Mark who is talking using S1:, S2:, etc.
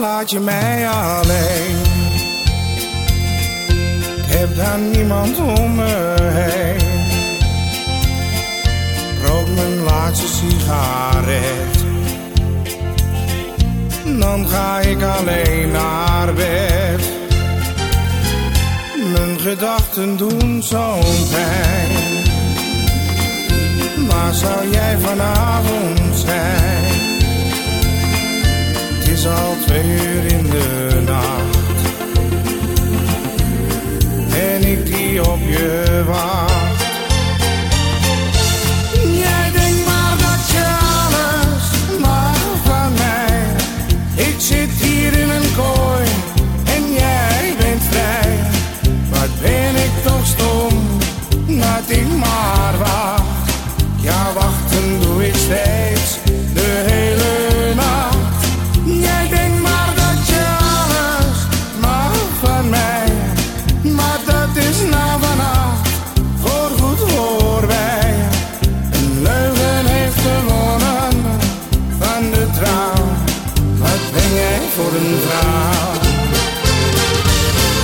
S1: laat je mij alleen. Heb dan niemand om me heen. Rook mijn laatste sigaret. Dan ga ik alleen naar bed. Mijn gedachten doen zo'n pijn. Waar zou jij vanavond Twee uur in de nacht. En ik die op je wacht. Jij denkt maar dat je alles mag van mij. Ik zit Wat ben jij voor een vrouw?